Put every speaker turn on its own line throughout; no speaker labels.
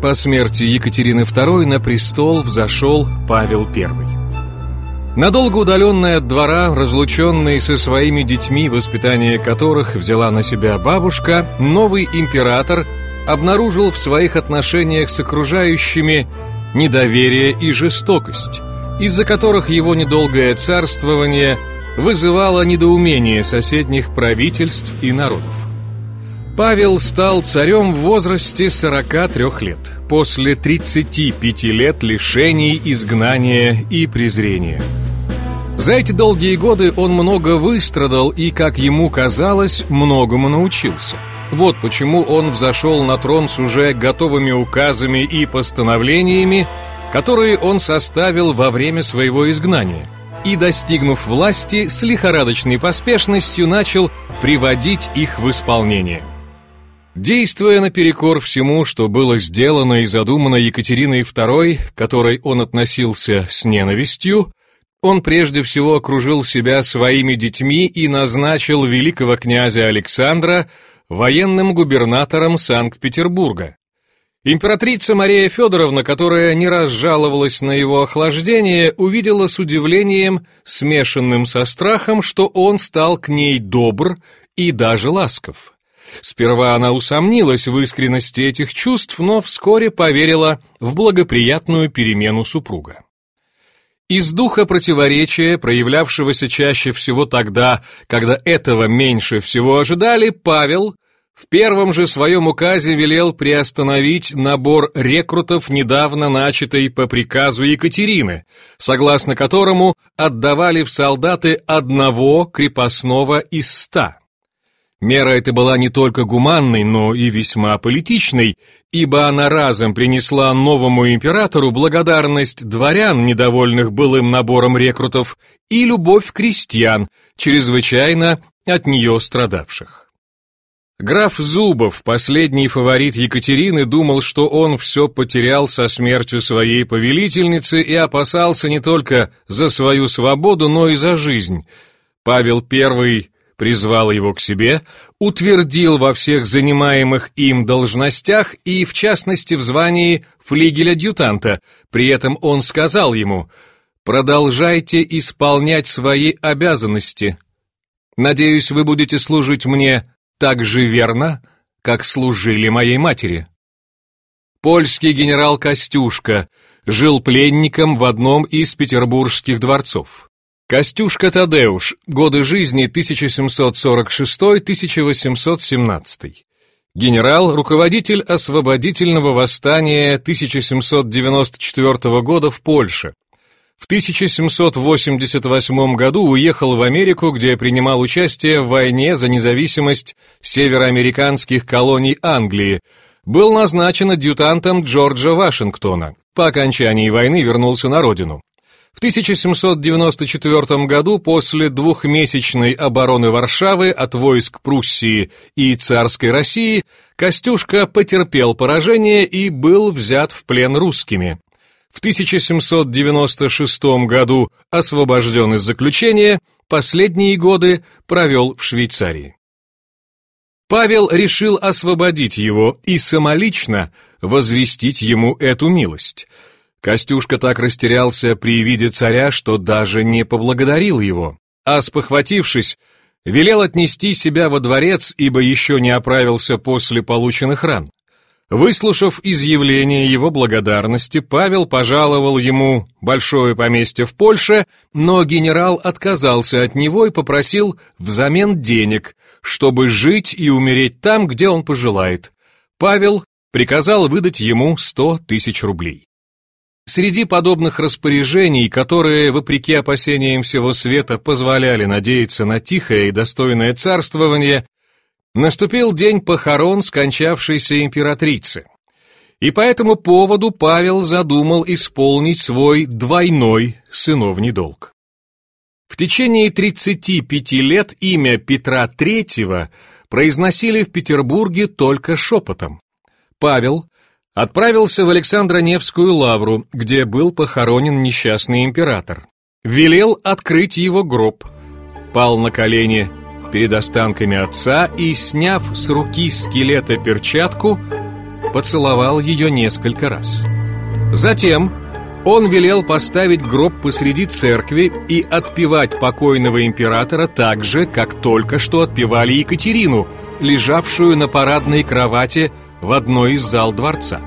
По смерти Екатерины II на престол взошел Павел I. Надолго удаленный от двора, разлученный со своими детьми, воспитание которых взяла на себя бабушка, новый император обнаружил в своих отношениях с окружающими недоверие и жестокость, из-за которых его недолгое царствование вызывало недоумение соседних правительств и народов. Павел стал царем в возрасте 43 лет, после 35 лет лишений, изгнания и презрения. За эти долгие годы он много выстрадал и, как ему казалось, многому научился. Вот почему он взошел на трон с уже готовыми указами и постановлениями, которые он составил во время своего изгнания – и, достигнув власти, с лихорадочной поспешностью начал приводить их в исполнение. Действуя наперекор всему, что было сделано и задумано Екатериной II, которой он относился с ненавистью, он прежде всего окружил себя своими детьми и назначил великого князя Александра военным губернатором Санкт-Петербурга. Императрица Мария Федоровна, которая не раз жаловалась на его охлаждение, увидела с удивлением, смешанным со страхом, что он стал к ней добр и даже ласков. Сперва она усомнилась в искренности этих чувств, но вскоре поверила в благоприятную перемену супруга. Из духа противоречия, проявлявшегося чаще всего тогда, когда этого меньше всего ожидали, Павел – в первом же своем указе велел приостановить набор рекрутов, недавно начатый по приказу Екатерины, согласно которому отдавали в солдаты одного крепостного из ста. Мера эта была не только гуманной, но и весьма политичной, ибо она разом принесла новому императору благодарность дворян, недовольных былым набором рекрутов, и любовь крестьян, чрезвычайно от нее страдавших. Граф Зубов, последний фаворит Екатерины, думал, что он все потерял со смертью своей повелительницы и опасался не только за свою свободу, но и за жизнь. Павел I призвал его к себе, утвердил во всех занимаемых им должностях и, в частности, в звании флигеля-адъютанта. При этом он сказал ему «Продолжайте исполнять свои обязанности. Надеюсь, вы будете служить мне так же верно, как служили моей матери. Польский генерал Костюшка жил пленником в одном из петербургских дворцов. Костюшка Тадеуш, годы жизни 1746-1817. Генерал, руководитель освободительного восстания 1794 года в Польше, в 1788 году уехал в Америку, где принимал участие в войне за независимость североамериканских колоний Англии. Был назначен адъютантом Джорджа Вашингтона. По окончании войны вернулся на родину. В 1794 году после двухмесячной обороны Варшавы от войск Пруссии и царской России Костюшка потерпел поражение и был взят в плен русскими. В 1796 году освобожден из заключения, последние годы провел в Швейцарии. Павел решил освободить его и самолично возвестить ему эту милость. Костюшка так растерялся при виде царя, что даже не поблагодарил его, а спохватившись, велел отнести себя во дворец, ибо еще не оправился после полученных ран. Выслушав изъявление его благодарности, Павел пожаловал ему большое поместье в Польше, но генерал отказался от него и попросил взамен денег, чтобы жить и умереть там, где он пожелает. Павел приказал выдать ему сто тысяч рублей. Среди подобных распоряжений, которые, вопреки опасениям всего света, позволяли надеяться на тихое и достойное царствование, Наступил день похорон скончавшейся императрицы. И по этому поводу Павел задумал исполнить свой двойной сыновний долг. В течение 35 лет имя Петра III произносили в Петербурге только шепотом. Павел отправился в Александро-Невскую лавру, где был похоронен несчастный император. Велел открыть его гроб, пал на колени перед останками отца и, сняв с руки скелета перчатку, поцеловал ее несколько раз. Затем он велел поставить гроб посреди церкви и отпевать покойного императора так же, как только что отпевали Екатерину, лежавшую на парадной кровати в одной из зал дворца.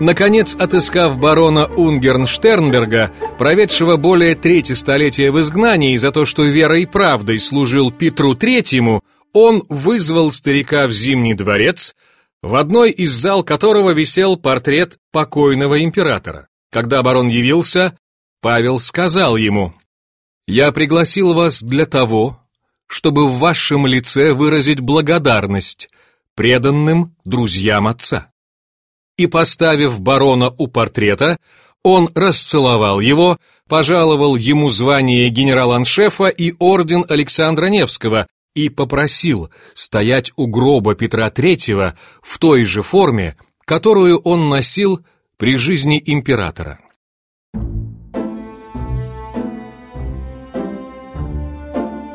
Наконец, отыскав барона Унгернштернберга, проведшего более трети столетия в изгнании за то, что верой и правдой служил Петру Третьему, он вызвал старика в Зимний дворец, в одной из зал которого висел портрет покойного императора. Когда барон явился, Павел сказал ему, «Я пригласил вас для того, чтобы в вашем лице выразить благодарность преданным друзьям отца» и, поставив барона у портрета, он расцеловал его, пожаловал ему звание генерал-аншефа и орден Александра Невского и попросил стоять у гроба Петра III в той же форме, которую он носил при жизни императора.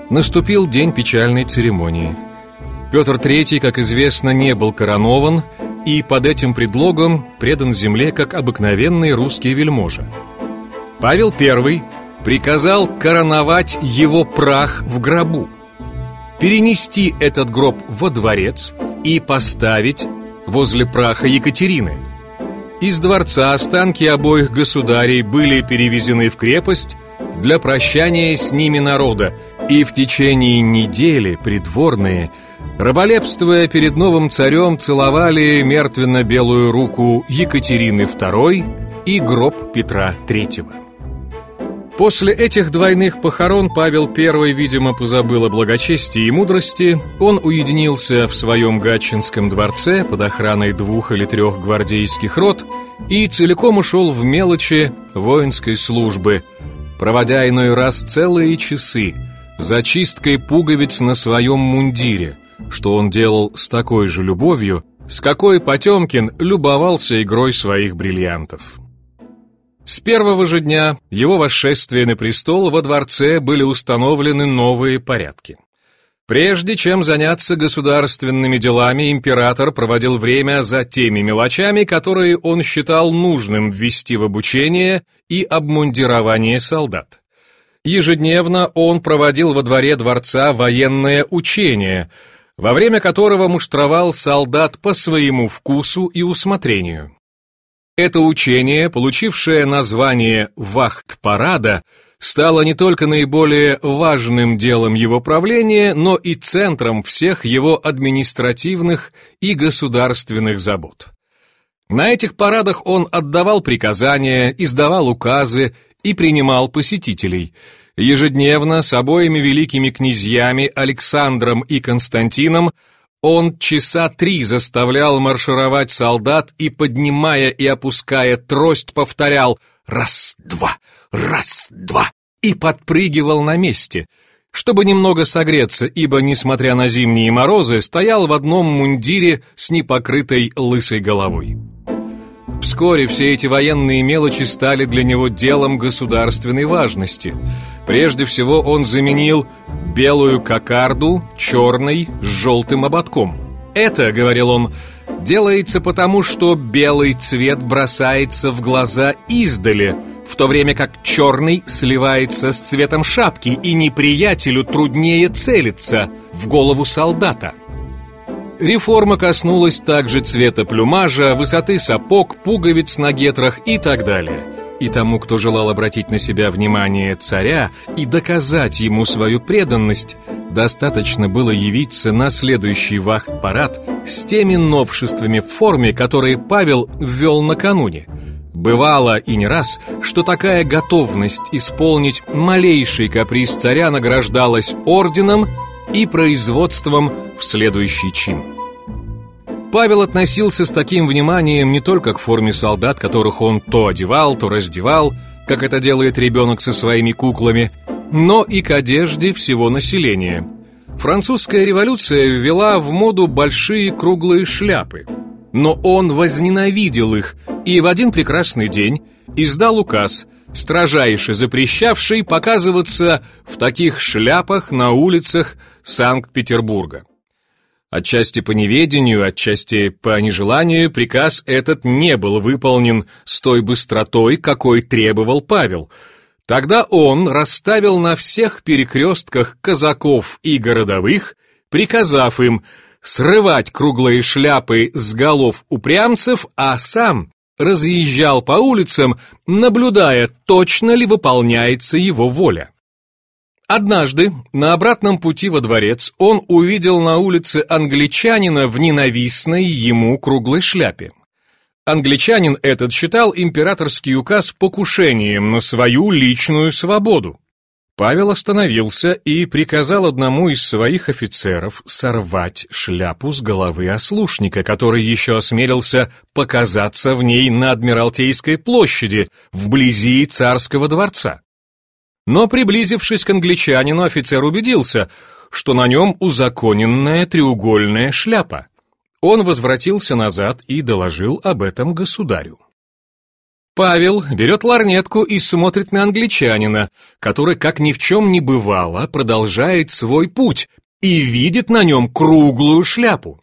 Наступил день печальной церемонии. Петр III, как известно, не был коронован и под этим предлогом предан земле как обыкновенный русский вельможа. Павел I приказал короновать его прах в гробу, перенести этот гроб во дворец и поставить возле праха Екатерины. Из дворца останки обоих государей были перевезены в крепость для прощания с ними народа, и в течение недели придворные – Раболепствуя перед новым царем, целовали мертвенно-белую руку Екатерины II и гроб Петра III. После этих двойных похорон Павел I, видимо, позабыл о благочестии и мудрости. Он уединился в своем Гатчинском дворце под охраной двух или трех гвардейских рот и целиком ушел в мелочи воинской службы, проводя иной раз целые часы за чисткой пуговиц на своем мундире – что он делал с такой же любовью, с какой Потемкин любовался игрой своих бриллиантов. С первого же дня его восшествия на престол во дворце были установлены новые порядки. Прежде чем заняться государственными делами, император проводил время за теми мелочами, которые он считал нужным ввести в обучение и обмундирование солдат. Ежедневно он проводил во дворе дворца военное учение – во время которого муштровал солдат по своему вкусу и усмотрению. Это учение, получившее название «Вахт-парада», стало не только наиболее важным делом его правления, но и центром всех его административных и государственных забот. На этих парадах он отдавал приказания, издавал указы и принимал посетителей – Ежедневно с обоими великими князьями Александром и Константином он часа три заставлял маршировать солдат и, поднимая и опуская трость, повторял «раз-два, раз-два» и подпрыгивал на месте, чтобы немного согреться, ибо, несмотря на зимние морозы, стоял в одном мундире с непокрытой лысой головой. Вскоре все эти военные мелочи стали для него делом государственной важности. Прежде всего он заменил белую кокарду черной с желтым ободком. «Это, — говорил он, — делается потому, что белый цвет бросается в глаза издали, в то время как черный сливается с цветом шапки, и неприятелю труднее целиться в голову солдата». Реформа коснулась также цвета плюмажа, высоты сапог, пуговиц на гетрах и так далее. И тому, кто желал обратить на себя внимание царя и доказать ему свою преданность, достаточно было явиться на следующий вахт-парад с теми новшествами в форме, которые Павел ввел накануне. Бывало и не раз, что такая готовность исполнить малейший каприз царя награждалась орденом и производством в следующий чин. Павел относился с таким вниманием не только к форме солдат, которых он то одевал, то раздевал, как это делает ребенок со своими куклами, но и к одежде всего населения. Французская революция ввела в моду большие круглые шляпы, но он возненавидел их и в один прекрасный день издал указ, строжайше запрещавший показываться в таких шляпах на улицах Санкт-Петербурга. Отчасти по неведению, отчасти по нежеланию приказ этот не был выполнен с той быстротой, какой требовал Павел. Тогда он расставил на всех перекрестках казаков и городовых, приказав им срывать круглые шляпы с голов упрямцев, а сам разъезжал по улицам, наблюдая, точно ли выполняется его воля. Однажды, на обратном пути во дворец, он увидел на улице англичанина в ненавистной ему круглой шляпе. Англичанин этот считал императорский указ покушением на свою личную свободу. Павел остановился и приказал одному из своих офицеров сорвать шляпу с головы ослушника, который еще осмелился показаться в ней на Адмиралтейской площади, вблизи царского дворца. Но, приблизившись к англичанину, офицер убедился, что на нем узаконенная треугольная шляпа. Он возвратился назад и доложил об этом государю. Павел берет ларнетку и смотрит на англичанина, который, как ни в чем не бывало, продолжает свой путь и видит на нем круглую шляпу.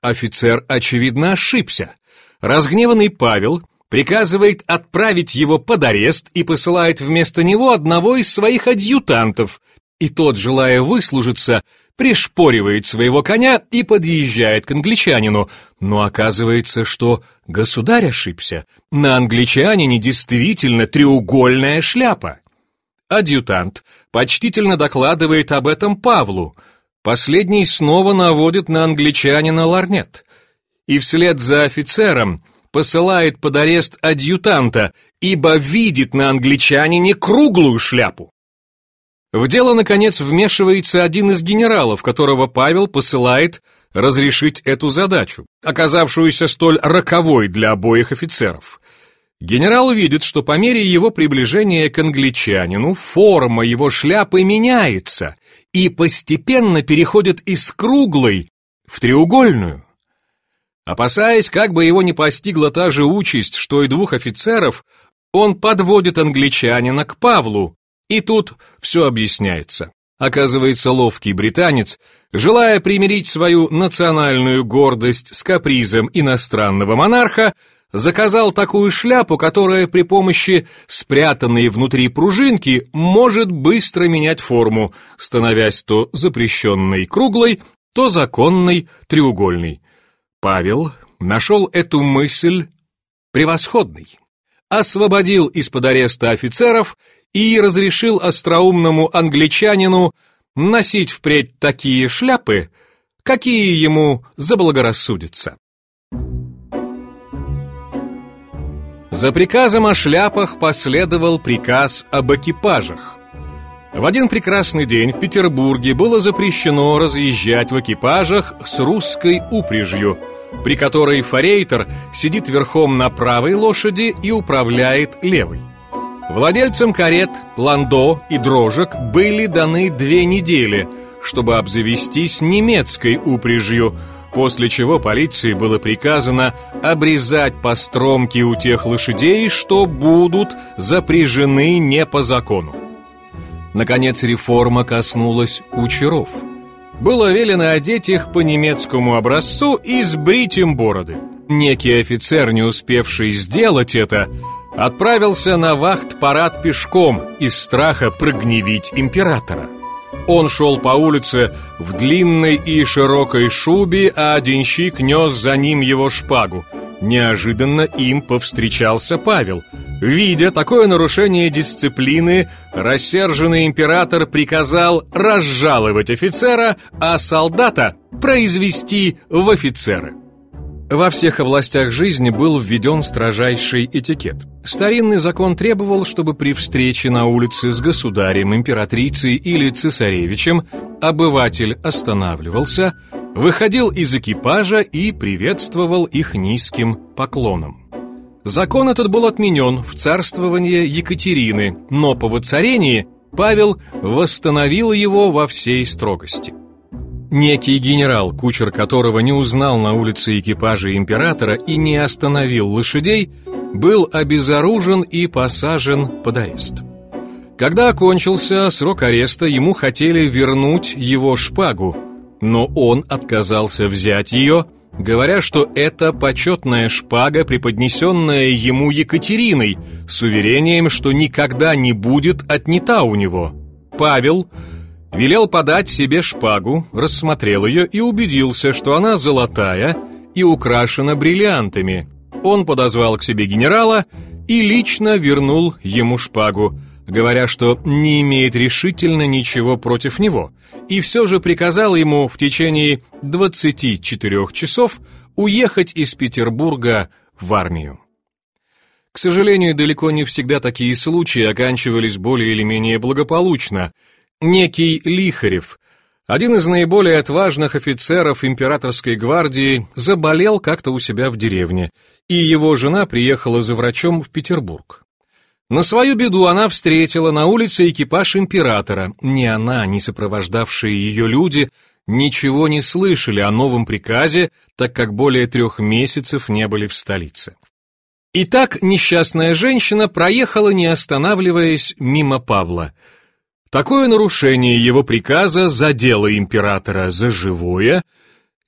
Офицер, очевидно, ошибся. Разгневанный Павел приказывает отправить его под арест и посылает вместо него одного из своих адъютантов, и тот, желая выслужиться, пришпоривает своего коня и подъезжает к англичанину, но оказывается, что государь ошибся. На англичанине действительно треугольная шляпа. Адъютант почтительно докладывает об этом Павлу. Последний снова наводит на англичанина ларнет. И вслед за офицером посылает под арест адъютанта, ибо видит на англичанине круглую шляпу. В дело, наконец, вмешивается один из генералов, которого Павел посылает разрешить эту задачу, оказавшуюся столь роковой для обоих офицеров. Генерал видит, что по мере его приближения к англичанину форма его шляпы меняется и постепенно переходит из круглой в треугольную. Опасаясь, как бы его не постигла та же участь, что и двух офицеров, он подводит англичанина к Павлу, и тут все объясняется. Оказывается, ловкий британец, желая примирить свою национальную гордость с капризом иностранного монарха, заказал такую шляпу, которая при помощи спрятанной внутри пружинки может быстро менять форму, становясь то запрещенной круглой, то законной треугольной. Павел нашел эту мысль превосходной, освободил из-под ареста офицеров и разрешил остроумному англичанину носить впредь такие шляпы, какие ему заблагорассудится. За приказом о шляпах последовал приказ об экипажах. В один прекрасный день в Петербурге было запрещено разъезжать в экипажах с русской упряжью, при которой форейтер сидит верхом на правой лошади и управляет левой. Владельцам карет, ландо и дрожек были даны две недели, чтобы обзавестись немецкой упряжью, после чего полиции было приказано обрезать постромки у тех лошадей, что будут запряжены не по закону. Наконец реформа коснулась кучеров. Было велено одеть их по немецкому образцу и сбрить им бороды. Некий офицер, не успевший сделать это, отправился на вахт-парад пешком из страха прогневить императора. Он шел по улице в длинной и широкой шубе, а денщик нес за ним его шпагу. Неожиданно им повстречался Павел. Видя такое нарушение дисциплины, рассерженный император приказал разжаловать офицера, а солдата произвести в офицеры. Во всех областях жизни был введен строжайший этикет. Старинный закон требовал, чтобы при встрече на улице с государем, императрицей или цесаревичем обыватель останавливался, выходил из экипажа и приветствовал их низким поклоном. Закон этот был отменен в царствование Екатерины, но по воцарении Павел восстановил его во всей строгости. Некий генерал, кучер которого не узнал на улице экипажа императора и не остановил лошадей, был обезоружен и посажен под арест. Когда окончился срок ареста, ему хотели вернуть его шпагу, но он отказался взять ее, говоря, что это почетная шпага, преподнесенная ему Екатериной, с уверением, что никогда не будет отнята у него. Павел велел подать себе шпагу, рассмотрел ее и убедился, что она золотая и украшена бриллиантами. Он подозвал к себе генерала и лично вернул ему шпагу, говоря, что не имеет решительно ничего против него, и все же приказал ему в течение 24 часов уехать из Петербурга в армию. К сожалению, далеко не всегда такие случаи оканчивались более или менее благополучно. Некий Лихарев, один из наиболее отважных офицеров императорской гвардии, заболел как-то у себя в деревне, и его жена приехала за врачом в Петербург. На свою беду она встретила на улице экипаж императора. Ни она, ни сопровождавшие ее люди ничего не слышали о новом приказе, так как более трех месяцев не были в столице. Итак, несчастная женщина проехала, не останавливаясь, мимо Павла. Такое нарушение его приказа задело императора за живое,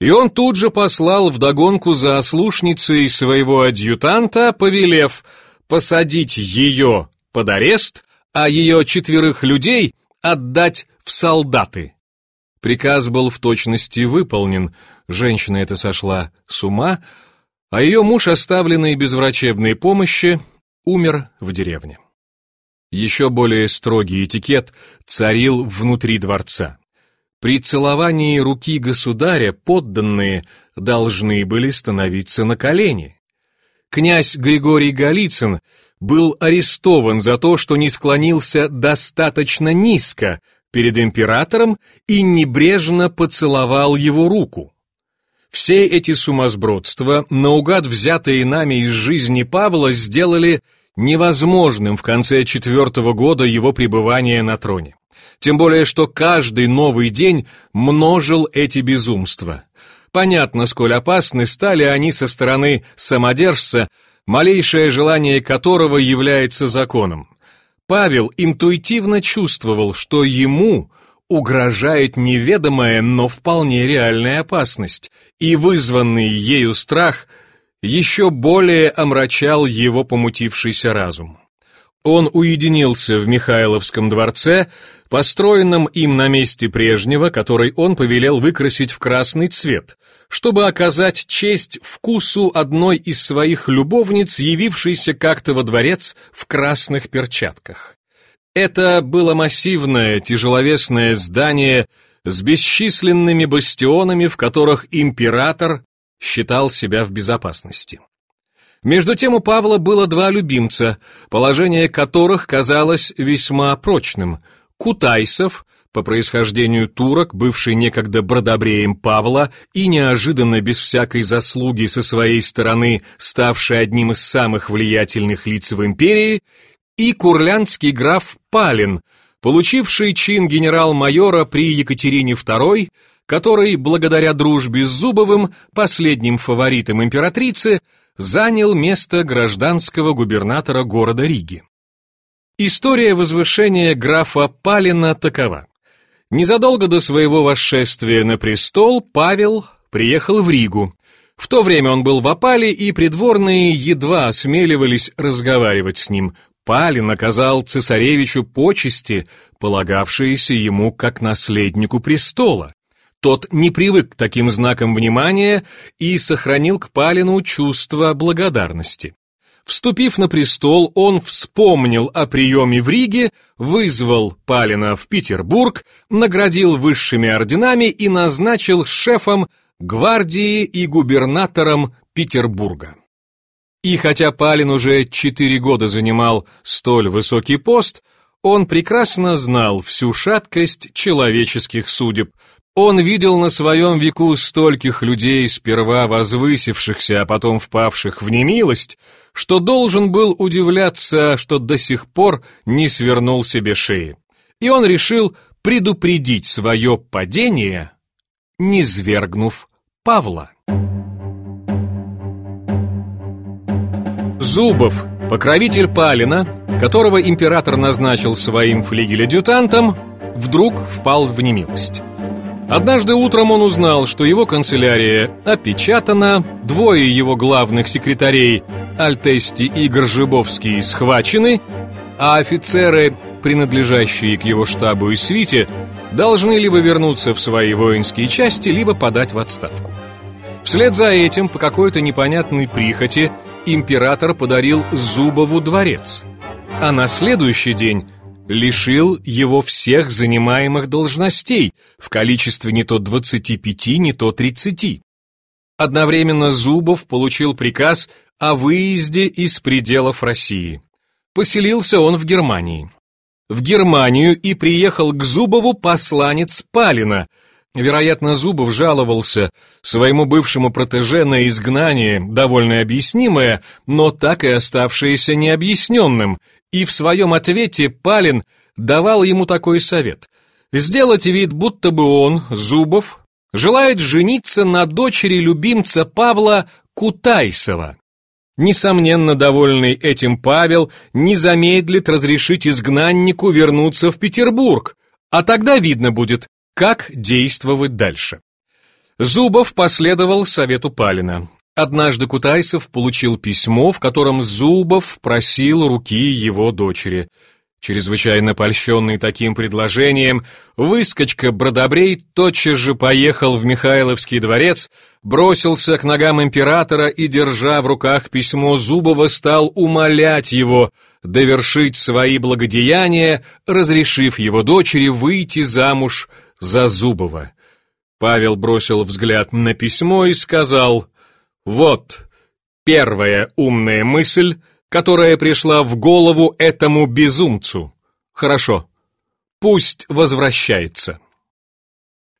и он тут же послал вдогонку за ослушницей своего адъютанта, повелев – посадить ее под арест, а ее четверых людей отдать в солдаты. Приказ был в точности выполнен, женщина эта сошла с ума, а ее муж, оставленный без врачебной помощи, умер в деревне. Еще более строгий этикет царил внутри дворца. При целовании руки государя подданные должны были становиться на колени князь Григорий Голицын был арестован за то, что не склонился достаточно низко перед императором и небрежно поцеловал его руку. Все эти сумасбродства, наугад взятые нами из жизни Павла, сделали невозможным в конце четвертого года его пребывания на троне. Тем более, что каждый новый день множил эти безумства. Понятно, сколь опасны стали они со стороны самодержца, малейшее желание которого является законом. Павел интуитивно чувствовал, что ему угрожает неведомая, но вполне реальная опасность, и вызванный ею страх еще более омрачал его помутившийся разум. Он уединился в Михайловском дворце, построенном им на месте прежнего, который он повелел выкрасить в красный цвет, чтобы оказать честь вкусу одной из своих любовниц, явившейся как-то во дворец в красных перчатках. Это было массивное, тяжеловесное здание с бесчисленными бастионами, в которых император считал себя в безопасности. Между тем у Павла было два любимца, положение которых казалось весьма прочным. Кутайсов, по происхождению турок, бывший некогда бродобреем Павла и неожиданно без всякой заслуги со своей стороны ставший одним из самых влиятельных лиц в империи, и курлянский граф Палин, получивший чин генерал-майора при Екатерине II, который, благодаря дружбе с Зубовым, последним фаворитом императрицы, занял место гражданского губернатора города Риги. История возвышения графа Палина такова. Незадолго до своего восшествия на престол Павел приехал в Ригу. В то время он был в опале, и придворные едва осмеливались разговаривать с ним. Палин оказал цесаревичу почести, полагавшиеся ему как наследнику престола. Тот не привык к таким знакам внимания и сохранил к Палину чувство благодарности. Вступив на престол, он вспомнил о приеме в Риге, вызвал Палина в Петербург, наградил высшими орденами и назначил шефом гвардии и губернатором Петербурга. И хотя Палин уже четыре года занимал столь высокий пост, он прекрасно знал всю шаткость человеческих судеб, он видел на своем веку стольких людей, сперва возвысившихся, а потом впавших в немилость, что должен был удивляться, что до сих пор не свернул себе шеи. И он решил предупредить свое падение, не свергнув Павла. Зубов, покровитель Палина, которого император назначил своим флигель-адъютантом, вдруг впал в немилость. Однажды утром он узнал, что его канцелярия опечатана, двое его главных секретарей, Альтести и Горжибовский, схвачены, а офицеры, принадлежащие к его штабу и свите, должны либо вернуться в свои воинские части, либо подать в отставку. Вслед за этим, по какой-то непонятной прихоти, император подарил Зубову дворец, а на следующий день лишил его всех занимаемых должностей в количестве не то 25, не то 30. Одновременно Зубов получил приказ о выезде из пределов России. Поселился он в Германии. В Германию и приехал к Зубову посланец Палина. Вероятно, Зубов жаловался своему бывшему протеже на изгнание, довольно объяснимое, но так и оставшееся необъясненным, и в своем ответе Палин давал ему такой совет. Сделать вид, будто бы он, Зубов, желает жениться на дочери любимца Павла Кутайсова. Несомненно, довольный этим Павел не замедлит разрешить изгнаннику вернуться в Петербург, а тогда видно будет, как действовать дальше. Зубов последовал совету Палина. Однажды Кутайсов получил письмо, в котором Зубов просил руки его дочери. Чрезвычайно польщенный таким предложением, выскочка Бродобрей тотчас же поехал в Михайловский дворец, бросился к ногам императора и, держа в руках письмо Зубова, стал умолять его довершить свои благодеяния, разрешив его дочери выйти замуж за Зубова. Павел бросил взгляд на письмо и сказал «Вот первая умная мысль, которая пришла в голову этому безумцу. Хорошо, пусть возвращается».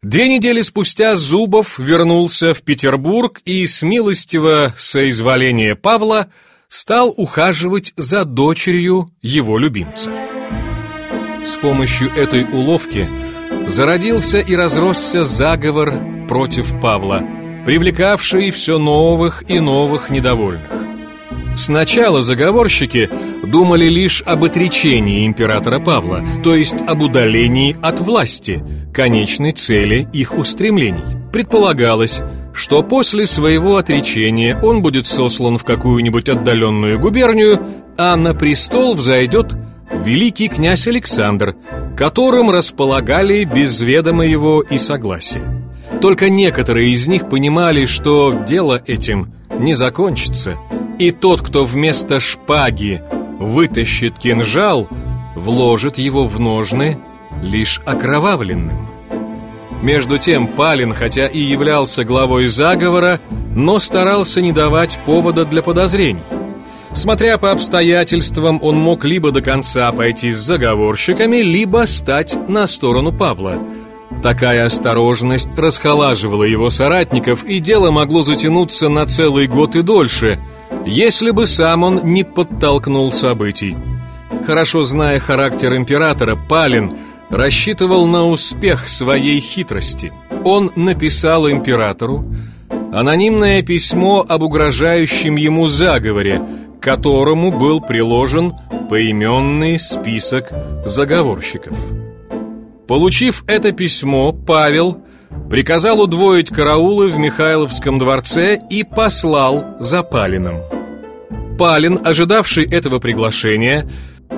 Две недели спустя Зубов вернулся в Петербург и с милостивого соизволения Павла стал ухаживать за дочерью его любимца. С помощью этой уловки зародился и разросся заговор против Павла, привлекавший все новых и новых недовольных. Сначала заговорщики думали лишь об отречении императора Павла, то есть об удалении от власти, конечной цели их устремлений. Предполагалось, что после своего отречения он будет сослан в какую-нибудь отдаленную губернию, а на престол взойдет великий князь Александр, которым располагали без ведома его и согласия. Только некоторые из них понимали, что дело этим не закончится – и тот, кто вместо шпаги вытащит кинжал, вложит его в ножны лишь окровавленным. Между тем Палин, хотя и являлся главой заговора, но старался не давать повода для подозрений. Смотря по обстоятельствам, он мог либо до конца пойти с заговорщиками, либо стать на сторону Павла. Такая осторожность расхолаживала его соратников, и дело могло затянуться на целый год и дольше – если бы сам он не подтолкнул событий. Хорошо зная характер императора, Палин рассчитывал на успех своей хитрости. Он написал императору анонимное письмо об угрожающем ему заговоре, к которому был приложен поименный список заговорщиков. Получив это письмо, Павел приказал удвоить караулы в Михайловском дворце и послал за Палиным. Палин, ожидавший этого приглашения,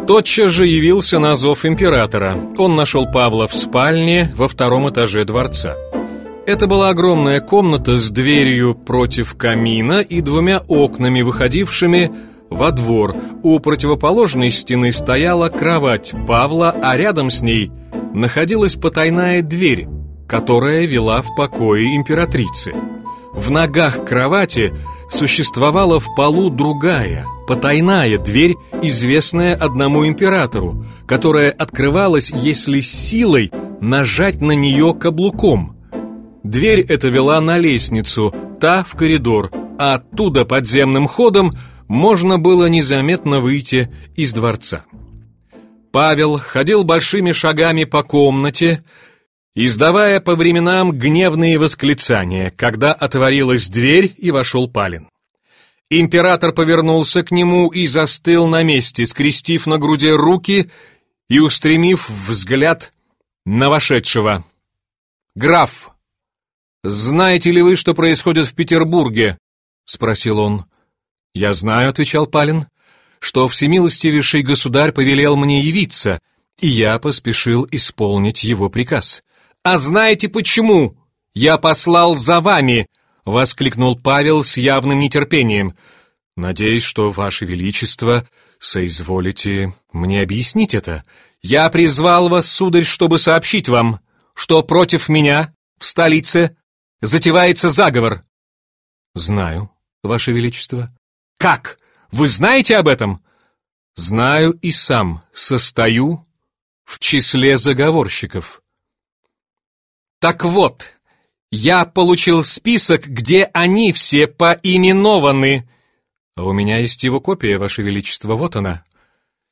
тотчас же явился на зов императора. Он нашел Павла в спальне во втором этаже дворца. Это была огромная комната с дверью против камина и двумя окнами, выходившими во двор. У противоположной стены стояла кровать Павла, а рядом с ней находилась потайная дверь, которая вела в покое императрицы. В ногах кровати существовала в полу другая, потайная дверь, известная одному императору, которая открывалась, если силой нажать на нее каблуком. Дверь эта вела на лестницу, та в коридор, а оттуда подземным ходом можно было незаметно выйти из дворца. Павел ходил большими шагами по комнате, издавая по временам гневные восклицания, когда отворилась дверь и вошел Палин. Император повернулся к нему и застыл на месте, скрестив на груди руки и устремив взгляд на вошедшего. граф, знаете ли вы, что происходит в Петербурге?» — спросил он. «Я знаю», — отвечал Палин, «что всемилостивейший государь повелел мне явиться, и я поспешил исполнить его приказ». «А знаете почему? Я послал за вами!» — воскликнул Павел с явным нетерпением. «Надеюсь, что, Ваше Величество, соизволите мне объяснить это. Я призвал вас, сударь, чтобы сообщить вам, что против меня в столице затевается заговор». «Знаю, Ваше Величество». «Как? Вы знаете об этом?» «Знаю и сам состою в числе заговорщиков». «Так вот, я получил список, где они все поименованы». «А у меня есть его копия, Ваше Величество, вот она».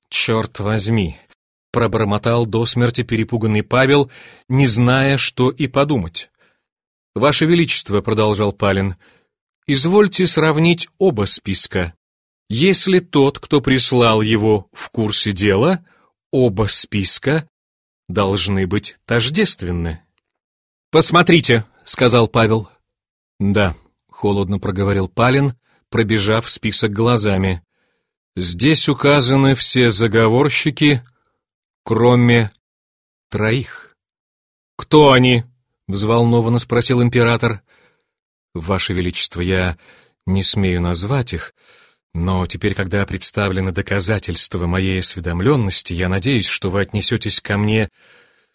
«Черт возьми!» — пробормотал до смерти перепуганный Павел, не зная, что и подумать. «Ваше Величество», — продолжал Палин, — «извольте сравнить оба списка. Если тот, кто прислал его, в курсе дела, оба списка должны быть тождественны». «Посмотрите», — сказал Павел. «Да», — холодно проговорил Палин, пробежав список глазами. «Здесь указаны все заговорщики, кроме троих». «Кто они?» взволнованно спросил император. Ваше Величество, я не смею назвать их, но теперь, когда представлены доказательства моей осведомленности, я надеюсь, что вы отнесетесь ко мне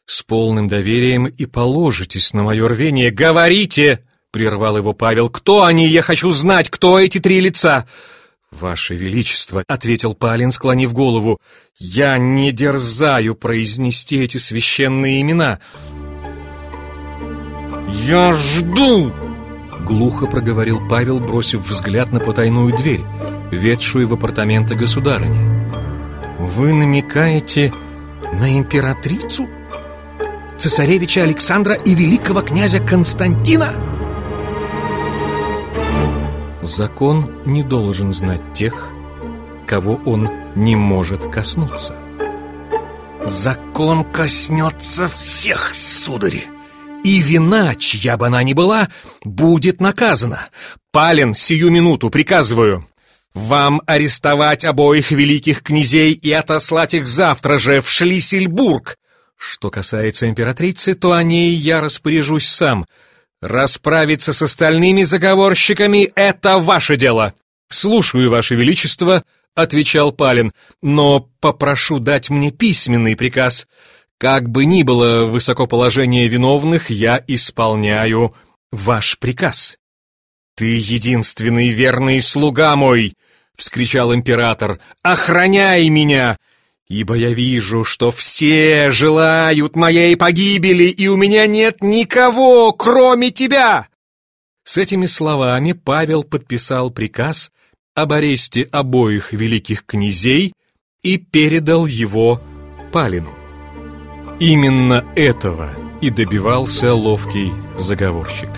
с полным доверием и положитесь на мое рвение. «Говорите!» — прервал его Павел. «Кто они? Я хочу знать, кто эти три лица!» «Ваше Величество», — ответил Палин, склонив голову, — «я не дерзаю произнести эти священные имена». «Я жду!» Глухо проговорил Павел, бросив взгляд на потайную дверь, ведшую в апартаменты государыни. «Вы намекаете на императрицу? Цесаревича Александра и великого князя Константина?» Закон не должен знать тех, кого он не может коснуться. «Закон коснется всех, сударь!» И вина, чья бы она ни была, будет наказана. Пален, сию минуту, приказываю. Вам арестовать обоих великих князей и отослать их завтра же в Шлиссельбург. Что касается императрицы, то о ней я распоряжусь сам. Расправиться с остальными заговорщиками — это ваше дело. Слушаю, ваше величество, — отвечал Палин, — но попрошу дать мне письменный приказ. Как бы ни было высоко положение виновных, я исполняю ваш приказ. Ты единственный верный слуга мой, вскричал император. Охраняй меня, ибо я вижу, что все желают моей погибели, и у меня нет никого, кроме тебя. С этими словами Павел подписал приказ об аресте обоих великих князей и передал его Палину. Именно этого и добивался ловкий заговорщик.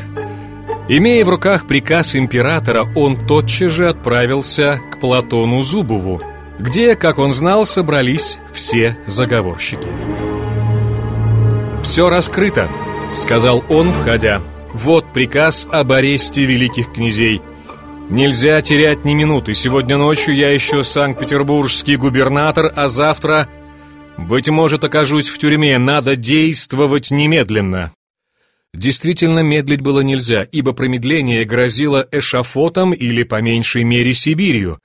Имея в руках приказ императора, он тотчас же отправился к Платону Зубову, где, как он знал, собрались все заговорщики. «Все раскрыто», — сказал он, входя. «Вот приказ об аресте великих князей. Нельзя терять ни минуты. Сегодня ночью я еще санкт-петербургский губернатор, а завтра быть может, окажусь в тюрьме, надо действовать немедленно. Действительно, медлить было нельзя, ибо промедление грозило эшафотом или, по меньшей мере, Сибирью.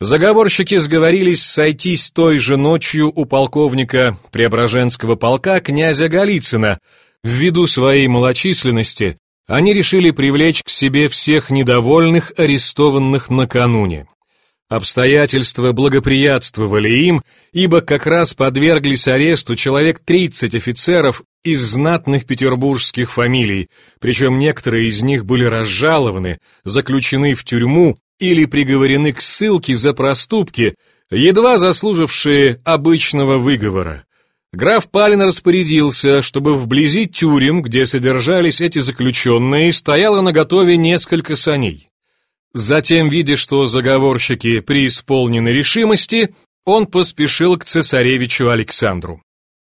Заговорщики сговорились сойтись той же ночью у полковника Преображенского полка князя Голицына. Ввиду своей малочисленности они решили привлечь к себе всех недовольных, арестованных накануне. Обстоятельства благоприятствовали им, ибо как раз подверглись аресту человек 30 офицеров из знатных петербургских фамилий, причем некоторые из них были разжалованы, заключены в тюрьму или приговорены к ссылке за проступки, едва заслужившие обычного выговора. Граф Палин распорядился, чтобы вблизи тюрем, где содержались эти заключенные, стояло наготове несколько саней. Затем, видя, что заговорщики преисполнены решимости, он поспешил к цесаревичу Александру.